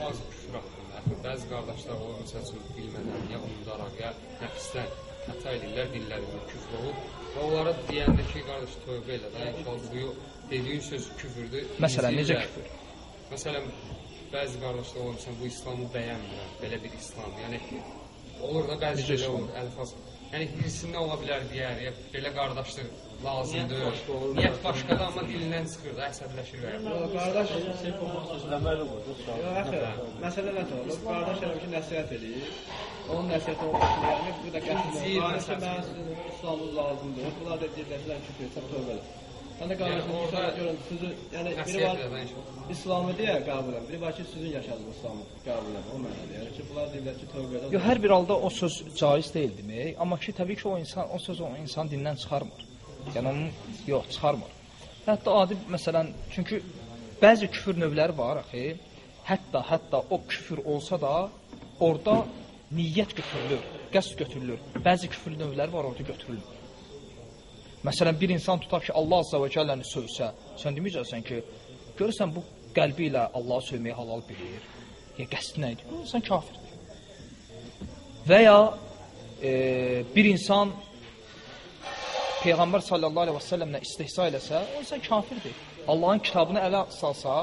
bəzi küfür haqqında, hətta bəzi qardaşlar olur, məsəl üçün bilmədən, ya unudaraq, ya nəfsdən xəta edirlər, dillərində küfr olur. Və onlara deyəndə ki, qardaş, tövbə elə də, inşallah bu dediyin söz küfürdür. Məsələn, necə küfür? Məsələn, bəzi qardaşlar olur, məsələn, bu İslamı bəyənmirlər, belə bir İslam. Yəni olur da bəzi İslam? olur, əlfaz. Yəni hirsindən ola bilər deyər, ya belə qardaşlıq lazımdır. Niyyət başqadır, amma dilindən çıxır da, əsəbləşir və ya. Qardaş, Səhv olmasa sözləməli olur. yox axı, məsələ nə olur? Qardaş elə ki, nəsihət edir. Onun nəsihəti başına gəlmir. Bu da qəsdən Zir olur. məsəl. Mən sizin İslamınız lazımdır. Bunlar da deyirlər ki, küfür etsən tövbə elə. Mən də qardaşım Yəni orada orada görün sizi, yəni biri var. İslamı deyə qəbul edir. Biri var ki, sizin yaşadığınız İslamı qəbul edir. O mənada. Yəni ki, bunlar deyirlər ki, tövbə elə. Yox, hər bir halda o söz caiz deyil demək, amma ki, təbii ki, o insan o söz o insan dindən çıxarmır. Yəni onun yox, çıxarmır. Hətta adi məsələn, çünki bəzi küfür növləri var axı. Hətta hətta o küfür olsa da orada niyyət götürülür, qəsd götürülür. Bəzi küfür növləri var orada götürülmür. Məsələn, bir insan tutaq ki, Allah Azza və Cəlləni sövsə, sən deməyəcəksən ki, görürsən bu qəlbi ilə Allahı sövməyi halal bilir. Ya qəsdi nə idi? İnsan kafirdir. Və ya e, bir insan Peyğəmbər sallallahu əleyhi və səlləmlə istehza eləsə, o insan kafirdir. Allahın kitabını ələ salsa,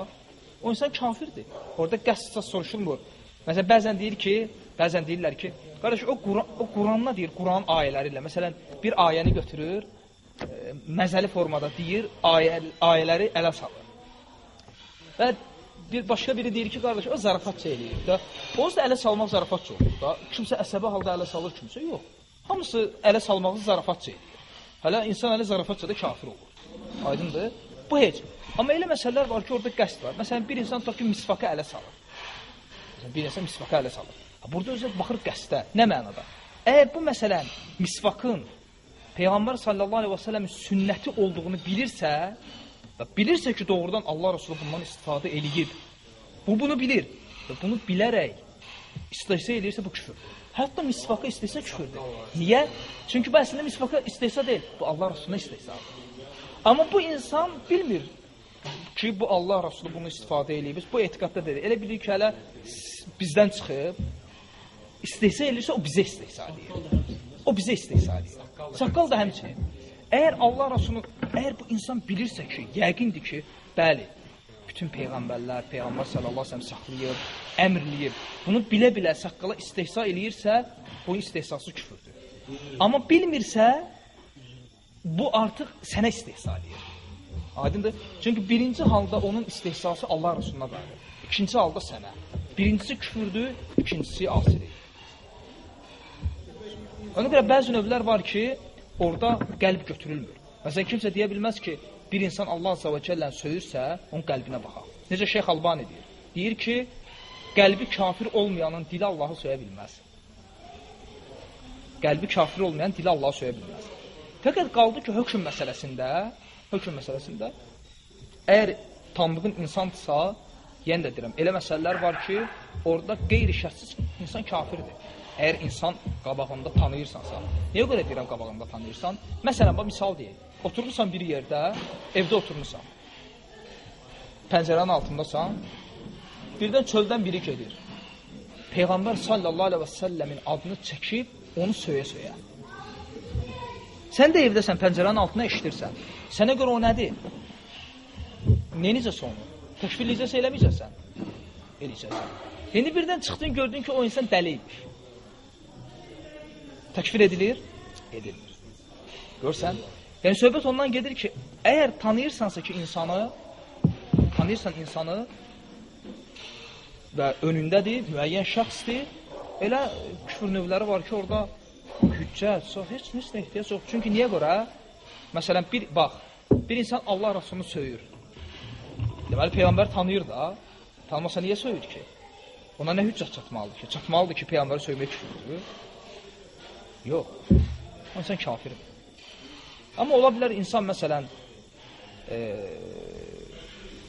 o insan kafirdir. Orada qəsd soruşulmur. Məsələn, bəzən deyir ki, bəzən deyirlər ki, qardaş o Quran o Quranla deyir, Quran ayələri ilə. Məsələn, bir ayəni götürür, məzəli formada deyir, ayə, ayələri ələ salır. Və bir başqa biri deyir ki, qardaş, o zarafatça eləyir də. Onsuz da ələ salmaq zarafatça olur da. Kimsə əsəbi halda ələ salır, kimsə yox. Hamısı ələ salmağı zarafatça eləyir. Hələ insan ələ zarafatça da kafir olur. Aydındır? Bu heç. Amma elə məsələlər var ki, orada qəsd var. Məsələn, bir insan tutaq ki, misvakı ələ salır. Məsələn, bir insan misvakı ələ salır. Burada özü baxır qəsdə. Nə mənada? Əgər bu məsələn misvakın Peyğəmbər sallallahu əleyhi və səlləmin sünnəti olduğunu bilirsə, və bilirsə ki, doğrudan Allah Rəsulü bundan istifadə eləyib. Bu bunu bilir. Və bunu bilərək istehza eləyirsə bu küfür. Hətta misvakı istehza küfürdür. Niyə? Çünki bu əslində misvakı istehza deyil. Bu Allah Rəsuluna istehzadır. Amma bu insan bilmir ki, bu Allah Rəsulü bunu istifadə eləyib. Bu etiqadda deyil. Elə bilir ki, hələ bizdən çıxıb istehza eləyirsə o bizə istehza eləyir. O bizə istehza eləyir. Saqqal da həmçinin. Əgər Allah Rəsulü, əgər bu insan bilirsə ki, yəqindir ki, bəli, bütün peyğəmbərlər, peyğəmbər sallallahu əleyhi və səlləm saxlayıb, əmrləyib. Bunu bilə-bilə saqqala istehza eləyirsə, bu istehzası küfürdür. Amma bilmirsə, bu artıq sənə istehza eləyir. Aydındır? Çünki birinci halda onun istehzası Allah Rəsuluna dair. İkinci halda sənə. Birincisi küfürdür, ikincisi asilik. Ona görə bəzi növlər var ki, orada qəlb götürülmür. Məsələn, kimsə deyə bilməz ki, bir insan Allah Azza və Cəllə söyürsə, onun qəlbinə baxaq. Necə Şeyx Albani deyir? Deyir ki, qəlbi kafir olmayanın dili Allahı söyə bilməz. Qəlbi kafir olmayan dili Allahı söyə bilməz. Fəqət qaldı ki, hökm məsələsində, hökm məsələsində əgər tanıdığın insandsa, yenə də deyirəm, elə məsələlər var ki, orada qeyri-şərtsiz insan kafirdir. Əgər insan qabağında tanıyırsansa, niyə görə deyirəm qabağında tanıyırsan? Məsələn, bax misal deyək. Oturursan bir yerdə, evdə oturmusan. Pəncərənin altındasan. Birdən çöldən biri gedir. Peyğəmbər sallallahu əleyhi və səlləmin adını çəkib onu söyə-söyə. Sən də evdəsən, pəncərənin altına eşidirsən. Sənə görə o nədir? Nenizə sonu? Təkfirləyəcəksə eləməyəcəksən. Eləyəcəksən. İndi birdən çıxdın, gördün ki, o insan dəli imiş. Təkfir edilir? Edilir. Görsən? Yəni söhbət ondan gedir ki, əgər tanıyırsansa ki, insanı tanıyırsan insanı və önündədir, müəyyən şəxsdir, elə küfür növləri var ki, orada hüccət, çox heç heç nə ehtiyac yox. Çünki niyə görə? Məsələn, bir bax, bir insan Allah Rəsulunu söyür. Deməli peyğəmbər tanıyır da. Tanımasa niyə söyür ki? Ona nə hüccət çatmalıdır ki? Çatmalıdır ki, peyğəmbəri söymək küfrdür. Yox. O insan kafirdir. Amma ola bilər insan məsələn e,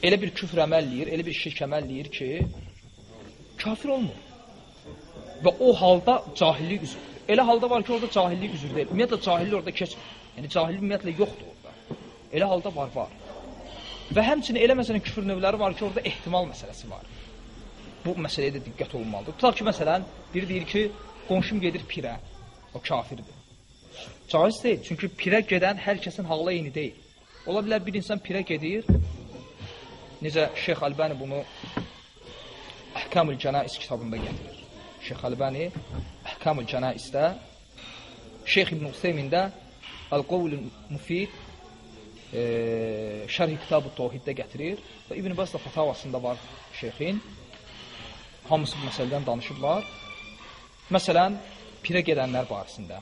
elə bir küfr əməl eləyir, elə bir şirk əməl eləyir ki, kafir olmur. Və o halda cahillik üzürdür. Elə halda var ki, orada cahillik üzür deyil. Ümumiyyətlə cahillik orada keç. Yəni cahillik ümumiyyətlə yoxdur orada. Elə halda var, var. Və həmçinin elə məsələn küfür növləri var ki, orada ehtimal məsələsi var. bu məsələyə də diqqət olunmalıdır. Tutaq ki, məsələn, biri deyir ki, qonşum gedir pirə, o kafirdir. Caiz deyil, çünki pirə gedən hər kəsin halı eyni deyil. Ola bilər bir insan pirə gedir, necə Şeyx Əlbəni bunu Əhkamül Cənais kitabında gətirir. Şeyx Əlbəni Əhkamül Cənaisdə Şeyx İbn Useymin də Əl-Qovlun Mufid e, Şərh Kitab-ı Tavhiddə gətirir və İbn Bas da fatavasında var şeyxin. Hamısı bu məsələdən danışıblar. Məsələn, pirə gedənlər barəsində.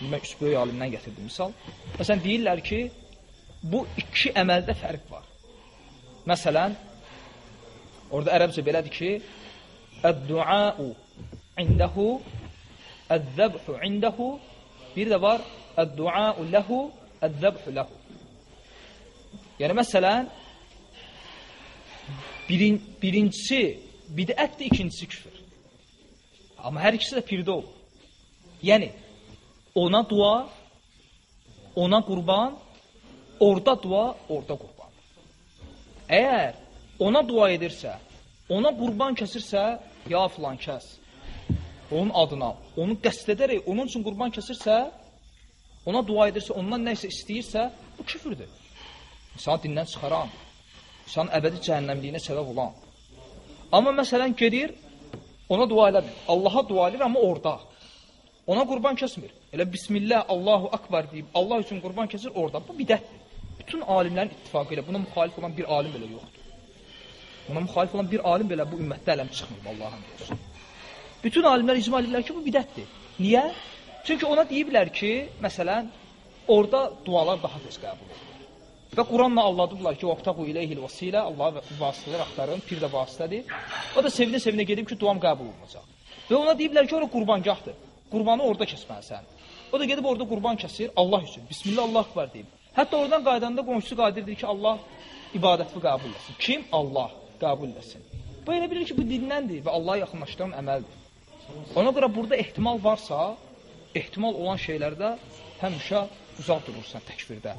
Mən üç böyük alimdən gətirdim misal. Məsələn, deyirlər ki, bu iki əməldə fərq var. Məsələn, orada ərəbcə belədir ki, Əd-du'a'u indəhu, əz-zəbhu indəhu, bir də var, Əd-du'a'u ləhu, əz-zəbhu ləhu. Yəni, məsələn, birin, birincisi bidətdir, ikincisi küfür. Amma hər ikisi də pirdə olur. Yəni, ona dua, ona qurban, orada dua, orada qurban. Əgər ona dua edirsə, ona qurban kəsirsə, ya filan kəs, onun adına, onu qəst edərək, onun üçün qurban kəsirsə, ona dua edirsə, ondan nə isə istəyirsə, bu küfürdür. İnsanı dindən çıxaran, insanın əbədi cəhənnəmliyinə səbəb olan. Amma məsələn gedir, ona dua eləmir. Allaha dua edir, amma orada. Ona qurban kəsmir. Elə Bismillah, Allahu Akbar deyib, Allah üçün qurban kəsir orada. Bu bidətdir. Bütün alimlərin ittifaqı ilə buna müxalif olan bir alim belə yoxdur. Buna müxalif olan bir alim belə bu ümmətdə ələm çıxmır, Allahın olsun. Bütün alimlər icma edirlər ki, bu bidətdir. Niyə? Çünki ona deyiblər ki, məsələn, orada dualar daha tez qəbul olur. Və Quranla alladıblar ki, "Vaqtaqu ileyhil vasilə", Allah vasitələr axtarın, pir də vasitədir. O da sevinə-sevinə gedib ki, duam qəbul olunacaq. Və ona deyiblər ki, ora qurbangahdır. Qurbanı orada kəsməlisən. O da gedib orada qurban kəsir Allah üçün. Bismillah Allah akbar deyib. Hətta oradan qaydanda qonşusu qadirdir ki, Allah ibadətini qəbul etsin. Kim? Allah qəbul etsin. Bu elə bilir ki, bu dindəndir və Allaha yaxınlaşdıran əməldir. Ona görə burada ehtimal varsa, ehtimal olan şeylərdə həmişə uzaq durursan təkfirdə.